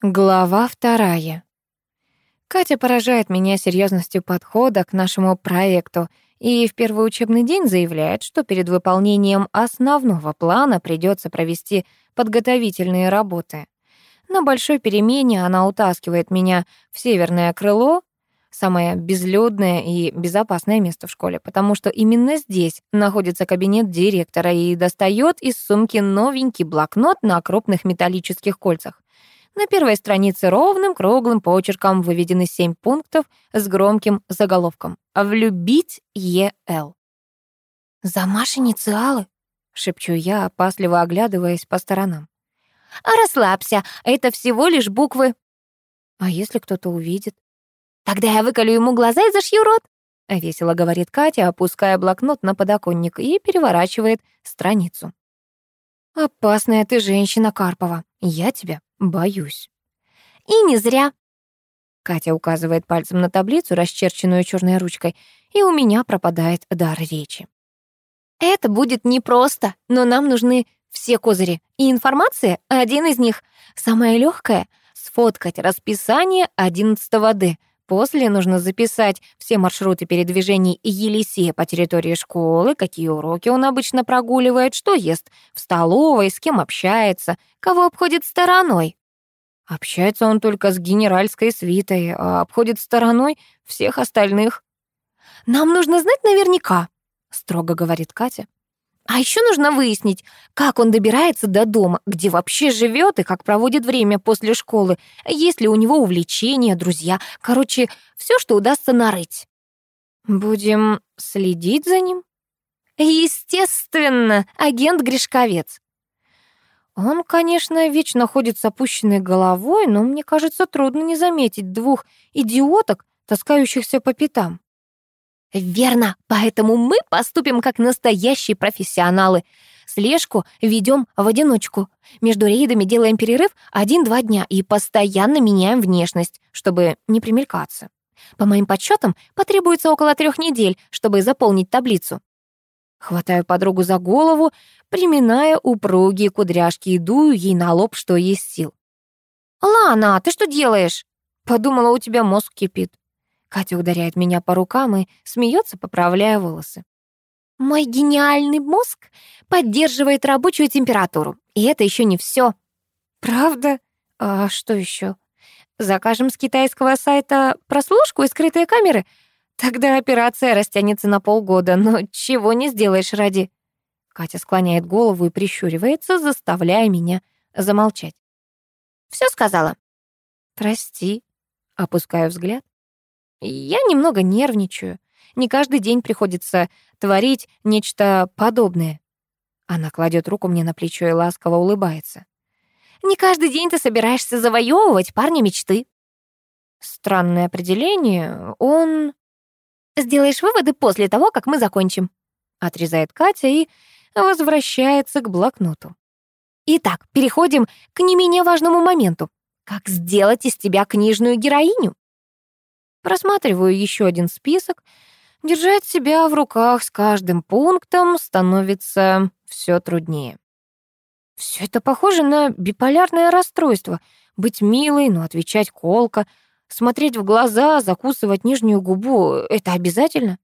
Глава вторая. Катя поражает меня серьезностью подхода к нашему проекту и в первый учебный день заявляет, что перед выполнением основного плана придется провести подготовительные работы. На большой перемене она утаскивает меня в северное крыло, самое безлюдное и безопасное место в школе, потому что именно здесь находится кабинет директора и достает из сумки новенький блокнот на крупных металлических кольцах. На первой странице ровным круглым почерком выведены семь пунктов с громким заголовком «Влюбить Е.Л». «За Маши инициалы?» — шепчу я, опасливо оглядываясь по сторонам. «А расслабься, это всего лишь буквы». «А если кто-то увидит?» «Тогда я выколю ему глаза и зашью рот», — весело говорит Катя, опуская блокнот на подоконник и переворачивает страницу. «Опасная ты женщина, Карпова. Я тебя боюсь». «И не зря». Катя указывает пальцем на таблицу, расчерченную черной ручкой, и у меня пропадает дар речи. «Это будет непросто, но нам нужны все козыри, и информация — один из них. Самое легкое — сфоткать расписание 11 Д, После нужно записать все маршруты передвижений Елисея по территории школы, какие уроки он обычно прогуливает, что ест в столовой, с кем общается, кого обходит стороной. Общается он только с генеральской свитой, а обходит стороной всех остальных. «Нам нужно знать наверняка», — строго говорит Катя. А еще нужно выяснить, как он добирается до дома, где вообще живет и как проводит время после школы, есть ли у него увлечения, друзья. Короче, все, что удастся нарыть. Будем следить за ним? Естественно, агент Гришковец. Он, конечно, вечно ходит с опущенной головой, но мне кажется, трудно не заметить двух идиоток, таскающихся по пятам. Верно, поэтому мы поступим как настоящие профессионалы. Слежку ведем в одиночку. Между рейдами делаем перерыв один-два дня и постоянно меняем внешность, чтобы не примелькаться. По моим подсчетам, потребуется около трех недель, чтобы заполнить таблицу. Хватаю подругу за голову, приминая упругие кудряшки и дую ей на лоб, что есть сил. «Лана, ты что делаешь?» «Подумала, у тебя мозг кипит». Катя ударяет меня по рукам и смеется, поправляя волосы. Мой гениальный мозг поддерживает рабочую температуру. И это еще не все. Правда? А что еще? Закажем с китайского сайта прослушку и скрытые камеры? Тогда операция растянется на полгода, но чего не сделаешь ради... Катя склоняет голову и прищуривается, заставляя меня замолчать. Все сказала. Прости. Опускаю взгляд. Я немного нервничаю. Не каждый день приходится творить нечто подобное. Она кладет руку мне на плечо и ласково улыбается. Не каждый день ты собираешься завоевывать парня мечты. Странное определение. Он... Сделаешь выводы после того, как мы закончим. Отрезает Катя и возвращается к блокноту. Итак, переходим к не менее важному моменту. Как сделать из тебя книжную героиню? Просматриваю еще один список. Держать себя в руках с каждым пунктом становится все труднее. Все это похоже на биполярное расстройство. Быть милой, но отвечать колко, смотреть в глаза, закусывать нижнюю губу — это обязательно?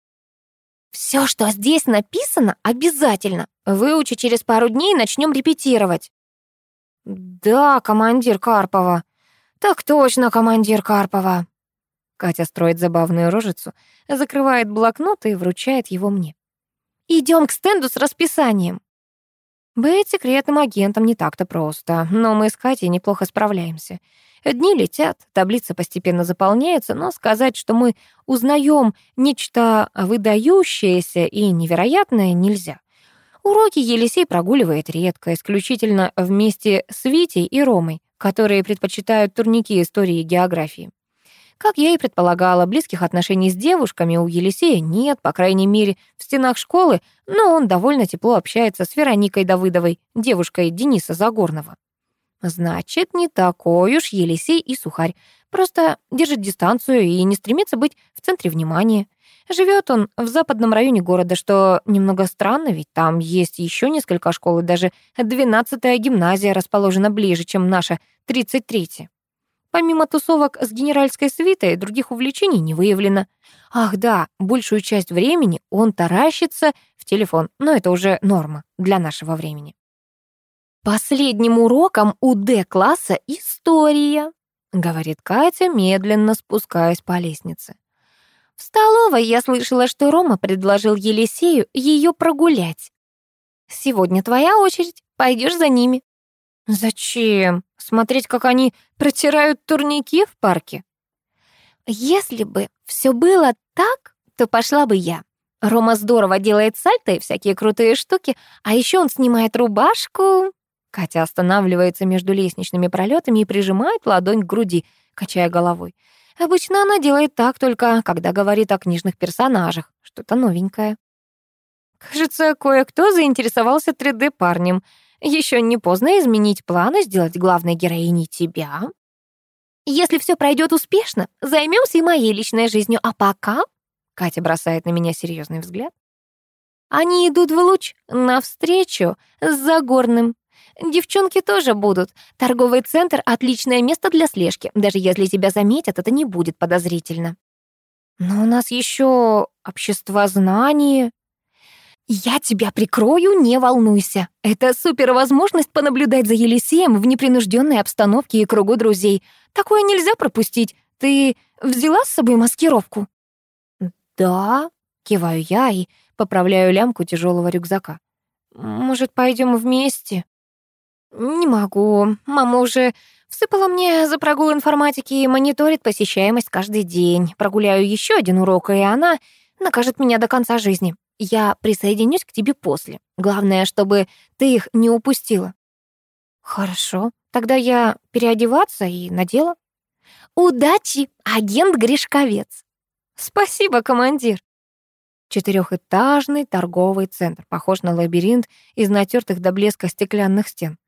Все, что здесь написано, обязательно. Выучи через пару дней, начнем репетировать. Да, командир Карпова. Так точно, командир Карпова. Катя строит забавную рожицу, закрывает блокнот и вручает его мне. Идем к стенду с расписанием. Быть секретным агентом не так-то просто, но мы с Катей неплохо справляемся. Дни летят, таблица постепенно заполняется, но сказать, что мы узнаем нечто выдающееся и невероятное, нельзя. Уроки Елисей прогуливает редко, исключительно вместе с Витей и Ромой, которые предпочитают турники истории и географии. Как я и предполагала, близких отношений с девушками у Елисея нет, по крайней мере, в стенах школы, но он довольно тепло общается с Вероникой Давыдовой, девушкой Дениса Загорного. Значит, не такой уж Елисей и сухарь, просто держит дистанцию и не стремится быть в центре внимания. Живет он в западном районе города, что немного странно, ведь там есть еще несколько школ, и даже 12-я гимназия расположена ближе, чем наша 33-я. Помимо тусовок с генеральской свитой, других увлечений не выявлено. Ах да, большую часть времени он таращится в телефон, но это уже норма для нашего времени. Последним уроком у Д-класса история, говорит Катя, медленно спускаясь по лестнице. В столовой я слышала, что Рома предложил Елисею ее прогулять. Сегодня твоя очередь, пойдешь за ними. Зачем? Смотреть, как они протирают турники в парке? Если бы все было так, то пошла бы я. Рома здорово делает сальто и всякие крутые штуки, а еще он снимает рубашку. Катя останавливается между лестничными пролетами и прижимает ладонь к груди, качая головой. Обычно она делает так только, когда говорит о книжных персонажах, что-то новенькое. Кажется, кое-кто заинтересовался 3D-парнем. Еще не поздно изменить планы, сделать главной героиней тебя. Если все пройдет успешно, займемся и моей личной жизнью, а пока... Катя бросает на меня серьезный взгляд. Они идут в луч навстречу с Загорным. Девчонки тоже будут. Торговый центр — отличное место для слежки. Даже если тебя заметят, это не будет подозрительно. Но у нас еще общество знаний. Я тебя прикрою, не волнуйся. Это супер возможность понаблюдать за Елисеем в непринужденной обстановке и кругу друзей. Такое нельзя пропустить. Ты взяла с собой маскировку? Да, киваю я и поправляю лямку тяжелого рюкзака. Может, пойдем вместе? «Не могу. Мама уже всыпала мне за прогул информатики и мониторит посещаемость каждый день. Прогуляю еще один урок, и она накажет меня до конца жизни. Я присоединюсь к тебе после. Главное, чтобы ты их не упустила». «Хорошо. Тогда я переодеваться и надела». «Удачи, агент Гришковец!» «Спасибо, командир!» Четырехэтажный торговый центр, похож на лабиринт из натертых до блеска стеклянных стен.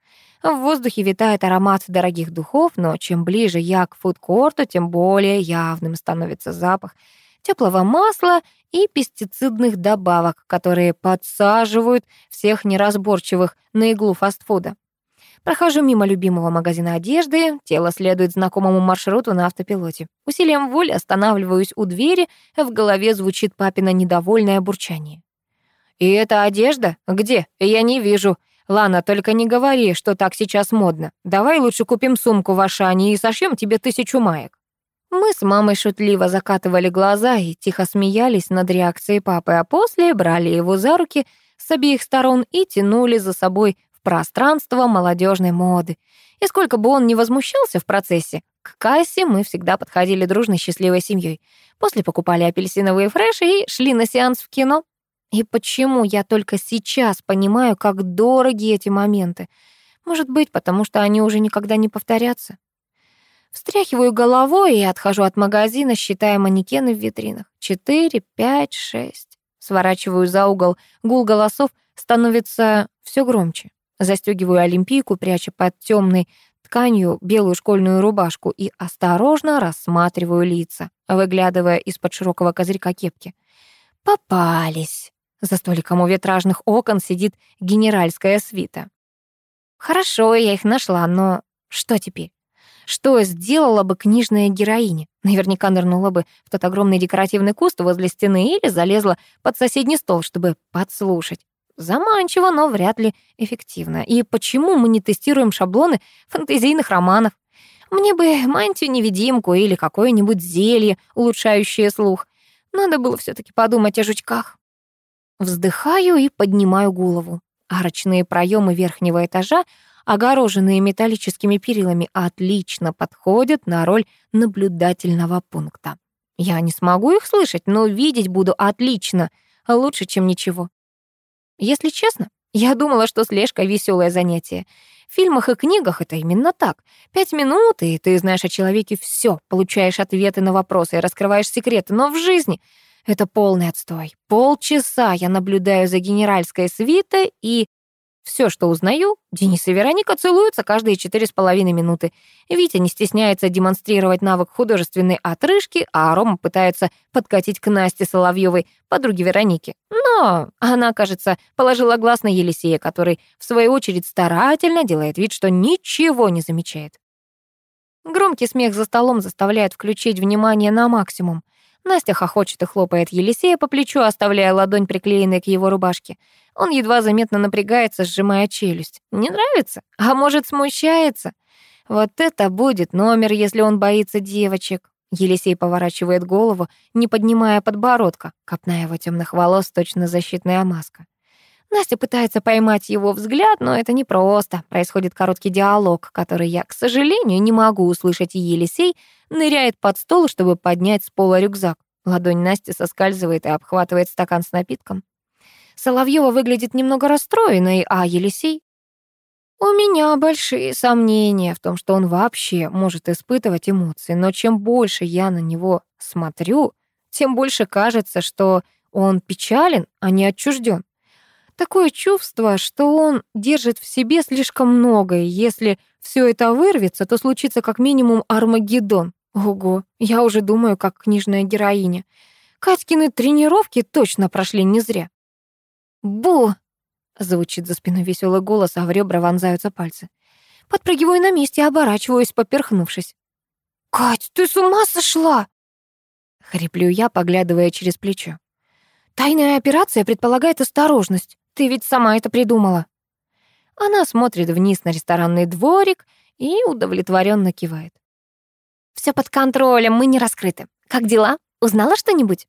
В воздухе витает аромат дорогих духов, но чем ближе я к фудкорту, тем более явным становится запах теплого масла и пестицидных добавок, которые подсаживают всех неразборчивых на иглу фастфуда. Прохожу мимо любимого магазина одежды, тело следует знакомому маршруту на автопилоте. Усилием воли останавливаюсь у двери, в голове звучит папина недовольное бурчание. «И эта одежда? Где? Я не вижу. Лана, только не говори, что так сейчас модно. Давай лучше купим сумку в Ашане и сошьем тебе тысячу маек». Мы с мамой шутливо закатывали глаза и тихо смеялись над реакцией папы, а после брали его за руки с обеих сторон и тянули за собой в пространство молодежной моды. И сколько бы он ни возмущался в процессе, к кассе мы всегда подходили дружной счастливой семьей. После покупали апельсиновые фреши и шли на сеанс в кино. И почему я только сейчас понимаю, как дороги эти моменты? Может быть, потому что они уже никогда не повторятся? Встряхиваю головой и отхожу от магазина, считая манекены в витринах. Четыре, пять, шесть. Сворачиваю за угол. Гул голосов становится все громче. Застегиваю олимпийку, пряча под темной тканью белую школьную рубашку и осторожно рассматриваю лица, выглядывая из-под широкого козырька кепки. Попались. За столиком у витражных окон сидит генеральская свита. Хорошо, я их нашла, но что теперь? Что сделала бы книжная героиня? Наверняка нырнула бы в тот огромный декоративный куст возле стены или залезла под соседний стол, чтобы подслушать. Заманчиво, но вряд ли эффективно. И почему мы не тестируем шаблоны фэнтезийных романов? Мне бы мантию-невидимку или какое-нибудь зелье, улучшающее слух. Надо было все таки подумать о жучках. Вздыхаю и поднимаю голову. Арочные проемы верхнего этажа, огороженные металлическими перилами, отлично подходят на роль наблюдательного пункта. Я не смогу их слышать, но видеть буду отлично, лучше, чем ничего. Если честно, я думала, что слежка — веселое занятие. В фильмах и книгах это именно так. Пять минут, и ты знаешь о человеке все, получаешь ответы на вопросы и раскрываешь секреты, но в жизни это полный отстой. Полчаса я наблюдаю за генеральской свитой, и все, что узнаю, Денис и Вероника целуются каждые четыре с половиной минуты. Витя не стесняется демонстрировать навык художественной отрыжки, а Рома пытается подкатить к Насте Соловьевой, подруге Вероники. Но она, кажется, положила глаз на Елисея, который, в свою очередь, старательно делает вид, что ничего не замечает. Громкий смех за столом заставляет включить внимание на максимум. Настя хохочет и хлопает Елисея по плечу, оставляя ладонь приклеенной к его рубашке. Он едва заметно напрягается, сжимая челюсть. Не нравится? А может, смущается? Вот это будет номер, если он боится девочек. Елисей поворачивает голову, не поднимая подбородка. Копна его темных волос точно защитная маска. Настя пытается поймать его взгляд, но это непросто. Происходит короткий диалог, который я, к сожалению, не могу услышать, и Елисей ныряет под стол, чтобы поднять с пола рюкзак. Ладонь Насти соскальзывает и обхватывает стакан с напитком. Соловьева выглядит немного расстроенной, а Елисей... У меня большие сомнения в том, что он вообще может испытывать эмоции, но чем больше я на него смотрю, тем больше кажется, что он печален, а не отчужден. Такое чувство, что он держит в себе слишком много, и если все это вырвется, то случится как минимум Армагеддон. Ого, я уже думаю, как книжная героиня. Катькины тренировки точно прошли не зря. «Бу!» — звучит за спиной веселый голос, а в ребра вонзаются пальцы. Подпрыгиваю на месте, оборачиваюсь, поперхнувшись. «Кать, ты с ума сошла?» Хриплю я, поглядывая через плечо. «Тайная операция предполагает осторожность. Ты ведь сама это придумала». Она смотрит вниз на ресторанный дворик и удовлетворенно кивает. Все под контролем, мы не раскрыты. Как дела? Узнала что-нибудь?»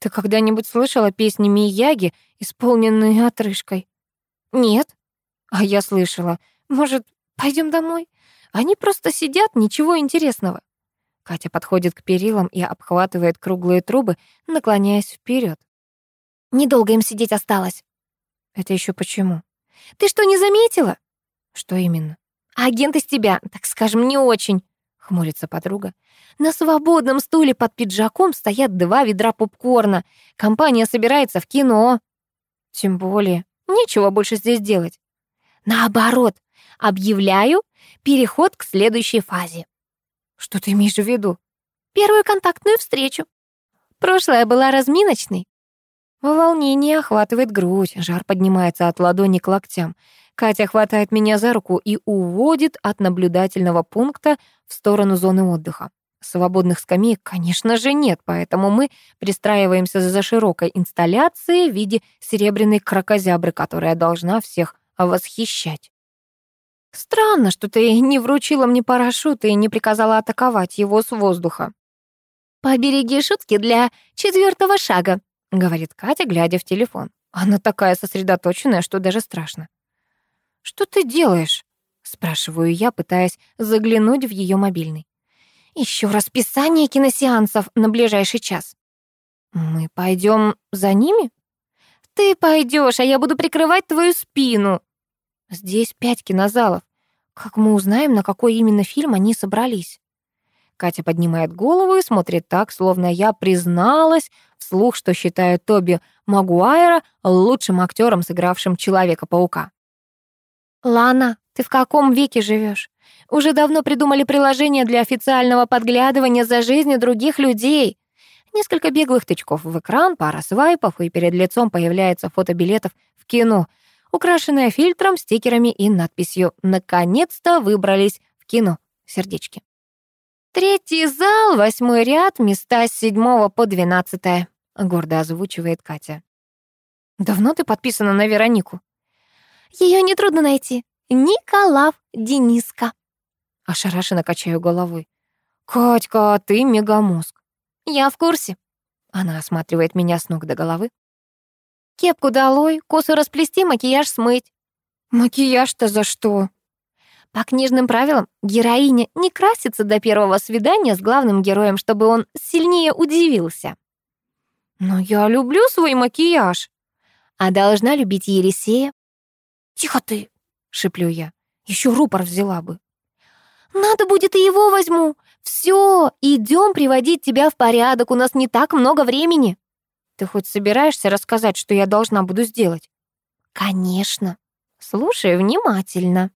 «Ты когда-нибудь слышала песни Мияги, исполненные отрыжкой?» «Нет». «А я слышала. Может, пойдем домой? Они просто сидят, ничего интересного». Катя подходит к перилам и обхватывает круглые трубы, наклоняясь вперед. «Недолго им сидеть осталось». Это еще почему? Ты что, не заметила? Что именно? Агент из тебя, так скажем, не очень, хмурится подруга. На свободном стуле под пиджаком стоят два ведра попкорна. Компания собирается в кино. Тем более, нечего больше здесь делать. Наоборот, объявляю переход к следующей фазе. Что ты имеешь в виду? Первую контактную встречу. Прошлая была разминочной, Волнение охватывает грудь, жар поднимается от ладони к локтям. Катя хватает меня за руку и уводит от наблюдательного пункта в сторону зоны отдыха. Свободных скамеек, конечно же, нет, поэтому мы пристраиваемся за широкой инсталляцией в виде серебряной крокозябры, которая должна всех восхищать. Странно, что ты не вручила мне парашют и не приказала атаковать его с воздуха. Побереги шутки для четвертого шага, — говорит Катя, глядя в телефон. Она такая сосредоточенная, что даже страшно. «Что ты делаешь?» — спрашиваю я, пытаясь заглянуть в ее мобильный. Еще расписание киносеансов на ближайший час». «Мы пойдем за ними?» «Ты пойдешь, а я буду прикрывать твою спину». «Здесь пять кинозалов. Как мы узнаем, на какой именно фильм они собрались?» Катя поднимает голову и смотрит так, словно я призналась вслух, что считаю Тоби Магуайра лучшим актером, сыгравшим Человека-паука. «Лана, ты в каком веке живешь? Уже давно придумали приложение для официального подглядывания за жизнью других людей. Несколько беглых тычков в экран, пара свайпов, и перед лицом появляется фото билетов в кино, украшенное фильтром, стикерами и надписью «Наконец-то выбрались в кино». Сердечки. «Третий зал, восьмой ряд, места с седьмого по двенадцатое», — гордо озвучивает Катя. «Давно ты подписана на Веронику?» Ее нетрудно найти. Николав Дениска». Ошарашенно качаю головой. «Катька, ты мегамозг». «Я в курсе». Она осматривает меня с ног до головы. «Кепку долой, косу расплести, макияж смыть». «Макияж-то за что?» По книжным правилам, героиня не красится до первого свидания с главным героем, чтобы он сильнее удивился. Но я люблю свой макияж. А должна любить Елисея. Тихо ты, шеплю я. Еще рупор взяла бы. Надо будет и его возьму. Все, идем приводить тебя в порядок, у нас не так много времени. Ты хоть собираешься рассказать, что я должна буду сделать? Конечно. Слушай внимательно.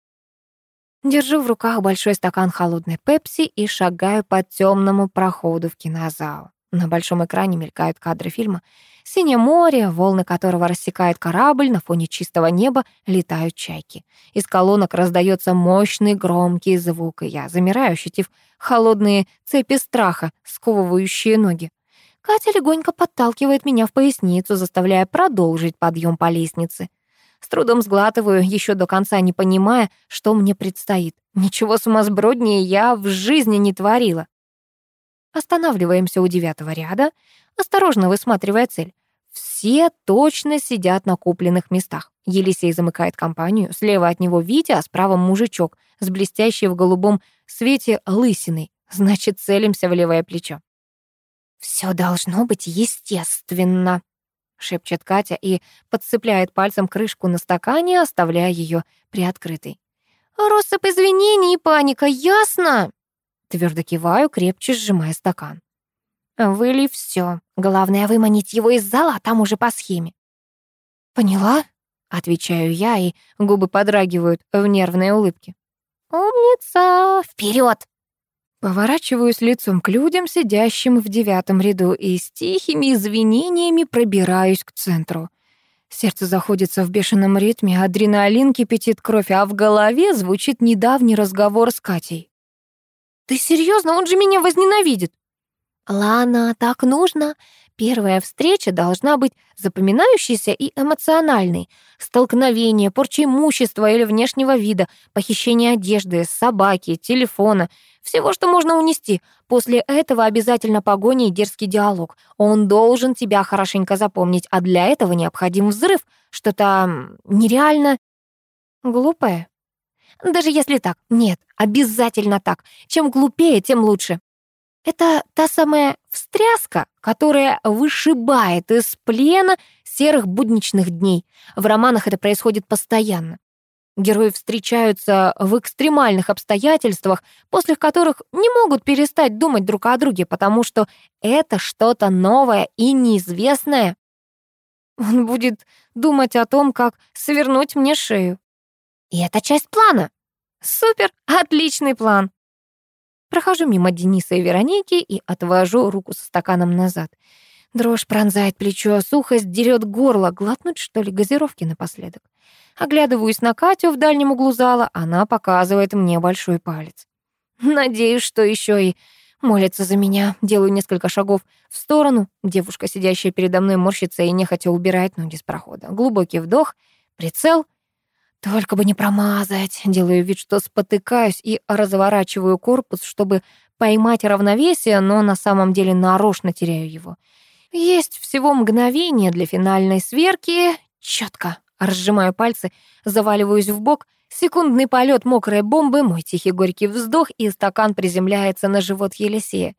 Держу в руках большой стакан холодной пепси и шагаю по темному проходу в кинозал. На большом экране мелькают кадры фильма. Синее море, волны которого рассекает корабль, на фоне чистого неба летают чайки. Из колонок раздается мощный громкий звук, и я замираю, ощутив холодные цепи страха, сковывающие ноги. Катя легонько подталкивает меня в поясницу, заставляя продолжить подъем по лестнице. С трудом сглатываю, еще до конца не понимая, что мне предстоит. Ничего сумасброднее я в жизни не творила. Останавливаемся у девятого ряда, осторожно высматривая цель. Все точно сидят на купленных местах. Елисей замыкает компанию, слева от него Витя, а справа мужичок с блестящей в голубом свете лысиной. Значит, целимся в левое плечо. Все должно быть естественно», — шепчет Катя и подцепляет пальцем крышку на стакане, оставляя ее приоткрытой. «Россыпь извинений и паника, ясно?» Твердо киваю, крепче сжимая стакан. «Выли все. Главное выманить его из зала, а там уже по схеме». «Поняла?» — отвечаю я, и губы подрагивают в нервной улыбке. «Умница! Вперед! Поворачиваюсь лицом к людям, сидящим в девятом ряду, и с тихими извинениями пробираюсь к центру. Сердце заходится в бешеном ритме, адреналин кипятит кровь, а в голове звучит недавний разговор с Катей. «Ты серьезно? Он же меня возненавидит!» «Лана, так нужно. Первая встреча должна быть запоминающейся и эмоциональной. Столкновение, порча имущества или внешнего вида, похищение одежды, собаки, телефона — всего, что можно унести. После этого обязательно погоня и дерзкий диалог. Он должен тебя хорошенько запомнить, а для этого необходим взрыв. Что-то нереально глупое. Даже если так. Нет, обязательно так. Чем глупее, тем лучше. Это та самая встряска, которая вышибает из плена серых будничных дней. В романах это происходит постоянно. Герои встречаются в экстремальных обстоятельствах, после которых не могут перестать думать друг о друге, потому что это что-то новое и неизвестное. Он будет думать о том, как свернуть мне шею. И это часть плана. Супер, отличный план. Прохожу мимо Дениса и Вероники и отвожу руку со стаканом назад. Дрожь пронзает плечо, сухость дерет горло. Глотнуть, что ли, газировки напоследок? Оглядываюсь на Катю в дальнем углу зала, она показывает мне большой палец. Надеюсь, что еще и молится за меня. Делаю несколько шагов в сторону. Девушка, сидящая передо мной, морщится и нехотя убирает ноги с прохода. Глубокий вдох, прицел. Только бы не промазать. Делаю вид, что спотыкаюсь и разворачиваю корпус, чтобы поймать равновесие, но на самом деле нарочно теряю его. Есть всего мгновение для финальной сверки. Четко. Разжимаю пальцы, заваливаюсь в бок. Секундный полет мокрой бомбы, мой тихий горький вздох, и стакан приземляется на живот Елисея.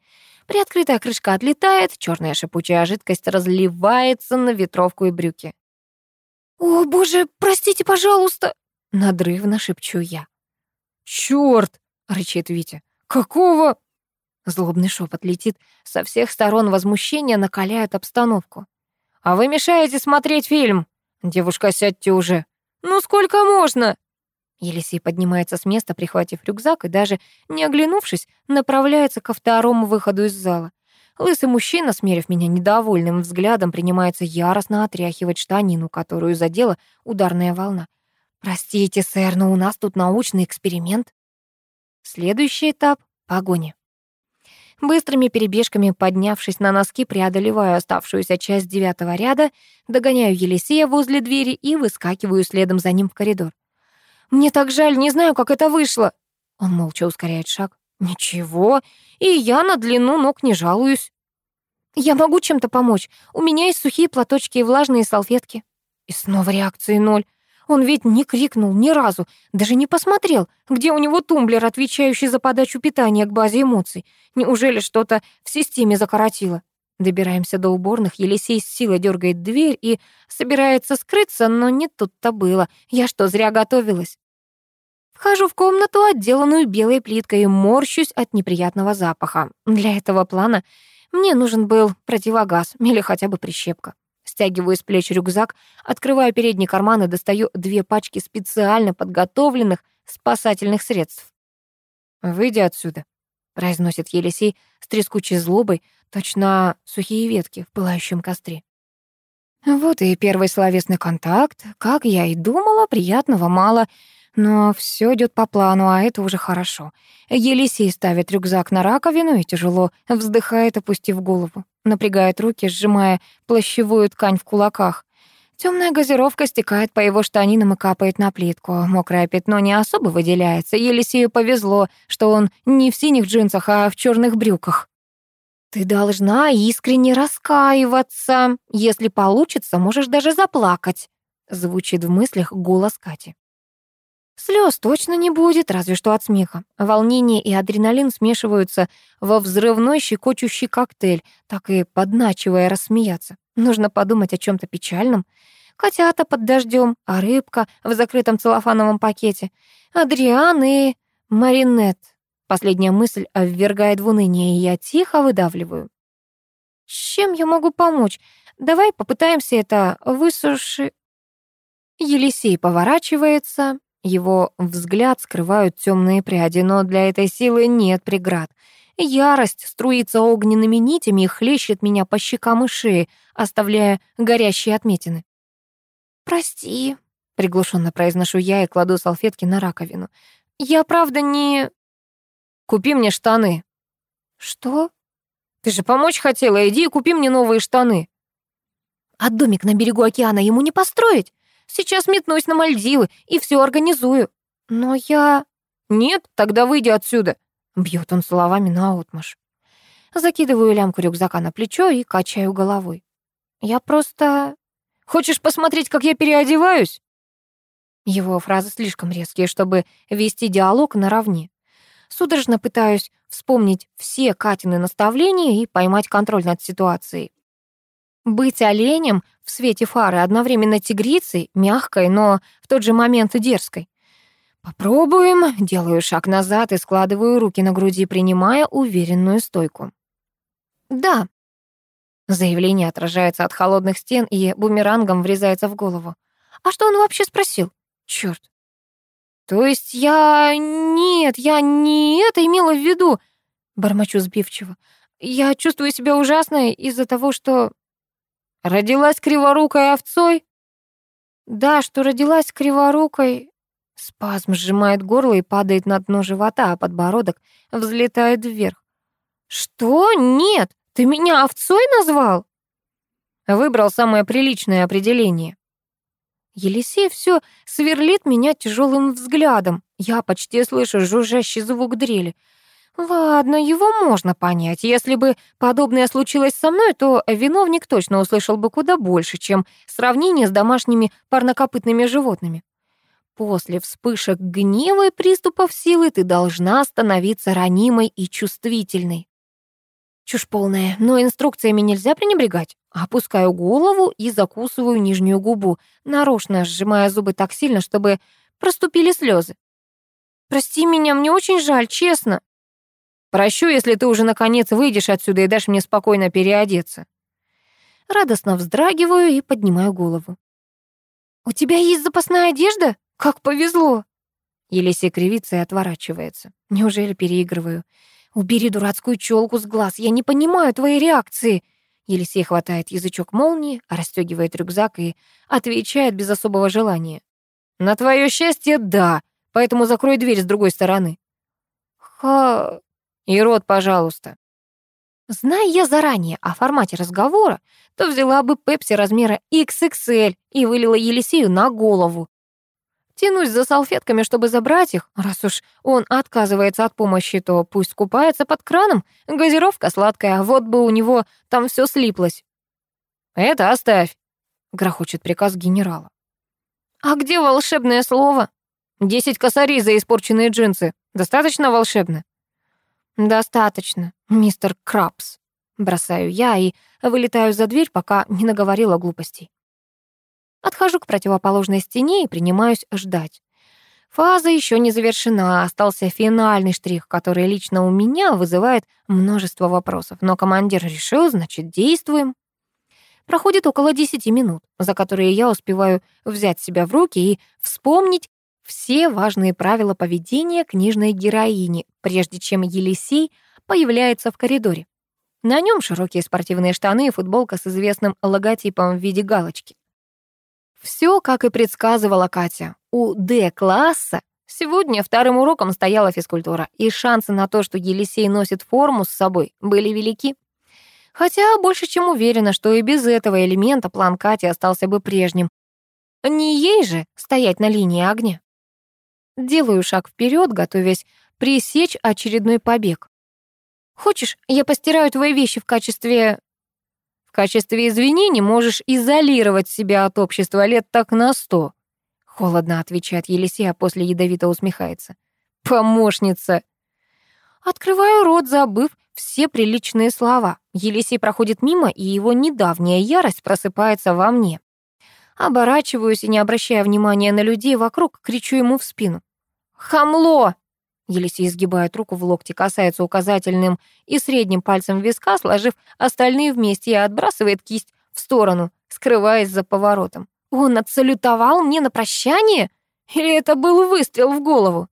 Приоткрытая крышка отлетает, черная шипучая жидкость разливается на ветровку и брюки. «О, боже, простите, пожалуйста!» — надрывно шепчу я. «Чёрт!» — рычит Витя. «Какого?» Злобный шепот летит со всех сторон, возмущение накаляет обстановку. «А вы мешаете смотреть фильм!» «Девушка, сядьте уже!» «Ну сколько можно?» Елисей поднимается с места, прихватив рюкзак, и даже не оглянувшись, направляется ко второму выходу из зала. Лысый мужчина, смерив меня недовольным взглядом, принимается яростно отряхивать штанину, которую задела ударная волна. «Простите, сэр, но у нас тут научный эксперимент». Следующий этап — погоня. Быстрыми перебежками, поднявшись на носки, преодолеваю оставшуюся часть девятого ряда, догоняю Елисея возле двери и выскакиваю следом за ним в коридор. «Мне так жаль, не знаю, как это вышло». Он молча ускоряет шаг. «Ничего, и я на длину ног не жалуюсь». «Я могу чем-то помочь. У меня есть сухие платочки и влажные салфетки». И снова реакции ноль. Он ведь не крикнул ни разу, даже не посмотрел, где у него тумблер, отвечающий за подачу питания к базе эмоций. Неужели что-то в системе закоротило? Добираемся до уборных, Елисей с силой дергает дверь и собирается скрыться, но не тут-то было. Я что, зря готовилась? Вхожу в комнату, отделанную белой плиткой, и морщусь от неприятного запаха. Для этого плана мне нужен был противогаз или хотя бы прищепка. Стягиваю с плеч рюкзак, открываю передний карман и достаю две пачки специально подготовленных спасательных средств. «Выйди отсюда», — произносит Елисей с трескучей злобой, точно сухие ветки в пылающем костре. Вот и первый словесный контакт. Как я и думала, приятного мало. Но все идет по плану, а это уже хорошо. Елисей ставит рюкзак на раковину и тяжело вздыхает, опустив голову. Напрягает руки, сжимая плащевую ткань в кулаках. Темная газировка стекает по его штанинам и капает на плитку. Мокрое пятно не особо выделяется. Елисею повезло, что он не в синих джинсах, а в черных брюках. Ты должна искренне раскаиваться. Если получится, можешь даже заплакать. Звучит в мыслях голос Кати. Слез точно не будет, разве что от смеха. Волнение и адреналин смешиваются во взрывной щекочущий коктейль, так и подначивая рассмеяться. Нужно подумать о чем то печальном. Котята под дождем, а рыбка в закрытом целлофановом пакете. Адриан и Маринет. Последняя мысль ввергает в уныние, и я тихо выдавливаю. «Чем я могу помочь? Давай попытаемся это высуши...» Елисей поворачивается, его взгляд скрывают темные пряди, но для этой силы нет преград. Ярость струится огненными нитями и хлещет меня по щекам и шее, оставляя горящие отметины. «Прости», — приглушенно произношу я и кладу салфетки на раковину. «Я правда не...» Купи мне штаны». «Что?» «Ты же помочь хотела, иди и купи мне новые штаны». «А домик на берегу океана ему не построить? Сейчас метнусь на Мальдивы и все организую». «Но я...» «Нет, тогда выйди отсюда», — бьет он словами наотмашь. Закидываю лямку рюкзака на плечо и качаю головой. «Я просто...» «Хочешь посмотреть, как я переодеваюсь?» Его фразы слишком резкие, чтобы вести диалог наравне. Судорожно пытаюсь вспомнить все Катины наставления и поймать контроль над ситуацией. Быть оленем в свете фары одновременно тигрицей, мягкой, но в тот же момент дерзкой. Попробуем. Делаю шаг назад и складываю руки на груди, принимая уверенную стойку. Да. Заявление отражается от холодных стен и бумерангом врезается в голову. А что он вообще спросил? Чёрт. «То есть я... Нет, я не это имела в виду!» Бормочу сбивчиво. «Я чувствую себя ужасно из-за того, что...» «Родилась криворукой овцой?» «Да, что родилась криворукой...» Спазм сжимает горло и падает на дно живота, а подбородок взлетает вверх. «Что? Нет! Ты меня овцой назвал?» Выбрал самое приличное определение. Елисей все сверлит меня тяжелым взглядом. Я почти слышу жужжащий звук дрели. Ладно, его можно понять. Если бы подобное случилось со мной, то виновник точно услышал бы куда больше, чем сравнение с домашними парнокопытными животными. После вспышек гнева и приступов силы ты должна становиться ранимой и чувствительной. Чушь полная, но инструкциями нельзя пренебрегать. Опускаю голову и закусываю нижнюю губу, нарочно сжимая зубы так сильно, чтобы проступили слезы. «Прости меня, мне очень жаль, честно». «Прощу, если ты уже наконец выйдешь отсюда и дашь мне спокойно переодеться». Радостно вздрагиваю и поднимаю голову. «У тебя есть запасная одежда? Как повезло!» Елисей кривится и отворачивается. Неужели переигрываю? «Убери дурацкую челку с глаз, я не понимаю твоей реакции!» Елисей хватает язычок молнии, расстегивает рюкзак и отвечает без особого желания. «На твое счастье, да, поэтому закрой дверь с другой стороны». «Ха...» «И рот, пожалуйста». Зная я заранее о формате разговора, то взяла бы пепси размера XXL и вылила Елисею на голову. Тянусь за салфетками, чтобы забрать их. Раз уж он отказывается от помощи, то пусть купается под краном. Газировка сладкая, вот бы у него там все слиплось. «Это оставь», — грохочет приказ генерала. «А где волшебное слово? Десять косарей за испорченные джинсы. Достаточно волшебно?» «Достаточно, мистер Крабс», — бросаю я и вылетаю за дверь, пока не наговорила глупостей. Отхожу к противоположной стене и принимаюсь ждать. Фаза еще не завершена, остался финальный штрих, который лично у меня вызывает множество вопросов. Но командир решил, значит, действуем. Проходит около 10 минут, за которые я успеваю взять себя в руки и вспомнить все важные правила поведения книжной героини, прежде чем Елисей появляется в коридоре. На нем широкие спортивные штаны и футболка с известным логотипом в виде галочки. Все, как и предсказывала Катя. У Д-класса сегодня вторым уроком стояла физкультура, и шансы на то, что Елисей носит форму с собой, были велики. Хотя больше чем уверена, что и без этого элемента план Кати остался бы прежним. Не ей же стоять на линии огня. Делаю шаг вперед, готовясь пресечь очередной побег. «Хочешь, я постираю твои вещи в качестве...» «В качестве извинений можешь изолировать себя от общества лет так на сто», холодно отвечает Елисей, а после ядовито усмехается. «Помощница!» Открываю рот, забыв все приличные слова. Елисей проходит мимо, и его недавняя ярость просыпается во мне. Оборачиваюсь и, не обращая внимания на людей вокруг, кричу ему в спину. «Хамло!» Елисей изгибает руку в локте, касается указательным и средним пальцем виска, сложив остальные вместе и отбрасывает кисть в сторону, скрываясь за поворотом. Он отсалютовал мне на прощание? Или это был выстрел в голову?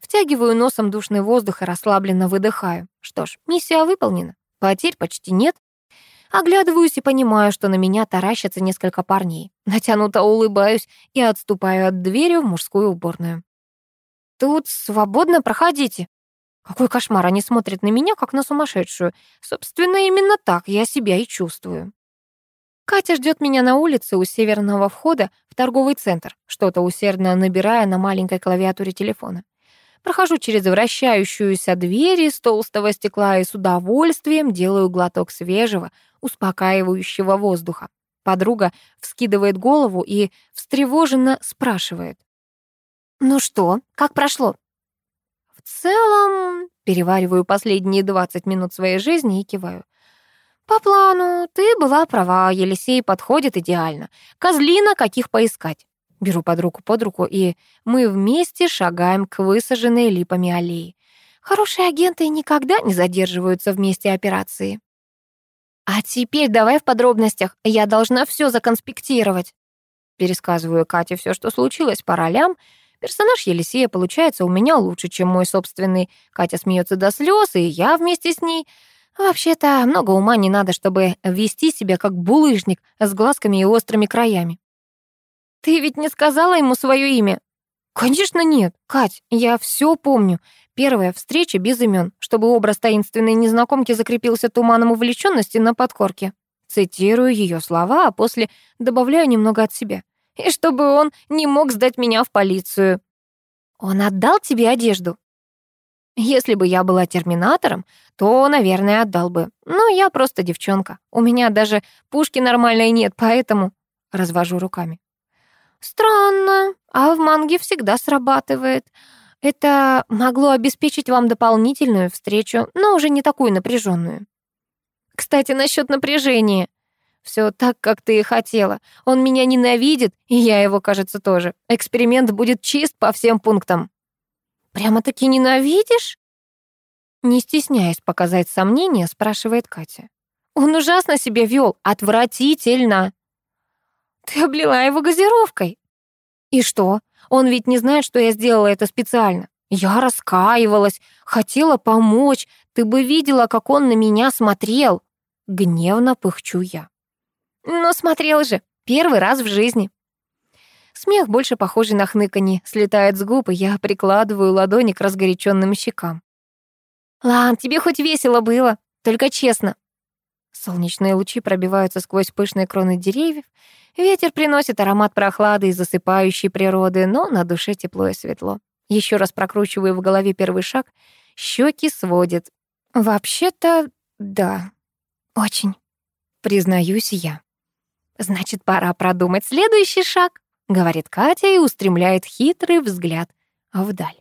Втягиваю носом душный воздух и расслабленно выдыхаю. Что ж, миссия выполнена. Потерь почти нет. Оглядываюсь и понимаю, что на меня таращатся несколько парней. Натянуто улыбаюсь и отступаю от двери в мужскую уборную. Тут свободно проходите. Какой кошмар, они смотрят на меня, как на сумасшедшую. Собственно, именно так я себя и чувствую. Катя ждет меня на улице у северного входа в торговый центр, что-то усердно набирая на маленькой клавиатуре телефона. Прохожу через вращающуюся дверь из толстого стекла и с удовольствием делаю глоток свежего, успокаивающего воздуха. Подруга вскидывает голову и встревоженно спрашивает. «Ну что, как прошло?» «В целом...» Перевариваю последние 20 минут своей жизни и киваю. «По плану, ты была права, Елисей подходит идеально. Козлина, каких поискать?» Беру под руку под руку, и мы вместе шагаем к высаженной липами аллее. Хорошие агенты никогда не задерживаются в месте операции. «А теперь давай в подробностях, я должна все законспектировать». Пересказываю Кате все, что случилось по ролям, Персонаж Елисея получается у меня лучше, чем мой собственный. Катя смеется до слез, и я вместе с ней. Вообще-то, много ума не надо, чтобы вести себя как булыжник с глазками и острыми краями. Ты ведь не сказала ему свое имя? Конечно, нет. Кать, я все помню. Первая встреча без имен, чтобы образ таинственной незнакомки закрепился туманом увлеченности на подкорке. Цитирую ее слова, а после добавляю немного от себя и чтобы он не мог сдать меня в полицию. Он отдал тебе одежду? Если бы я была терминатором, то, наверное, отдал бы. Но я просто девчонка. У меня даже пушки нормальной нет, поэтому развожу руками. Странно, а в манге всегда срабатывает. Это могло обеспечить вам дополнительную встречу, но уже не такую напряженную. Кстати, насчет напряжения. Все так, как ты и хотела. Он меня ненавидит, и я его, кажется, тоже. Эксперимент будет чист по всем пунктам. Прямо-таки ненавидишь? Не стесняясь показать сомнения, спрашивает Катя. Он ужасно себя вел, отвратительно. Ты облила его газировкой. И что? Он ведь не знает, что я сделала это специально. Я раскаивалась, хотела помочь. Ты бы видела, как он на меня смотрел. Гневно пыхчу я. Но смотрел же, первый раз в жизни. Смех, больше похожий на хныканье, слетает с губ, и я прикладываю ладони к разгоряченным щекам. «Лан, тебе хоть весело было, только честно». Солнечные лучи пробиваются сквозь пышные кроны деревьев, ветер приносит аромат прохлады и засыпающей природы, но на душе тепло и светло. Еще раз прокручиваю в голове первый шаг, щеки сводит. «Вообще-то, да, очень», признаюсь я. «Значит, пора продумать следующий шаг», — говорит Катя и устремляет хитрый взгляд вдаль.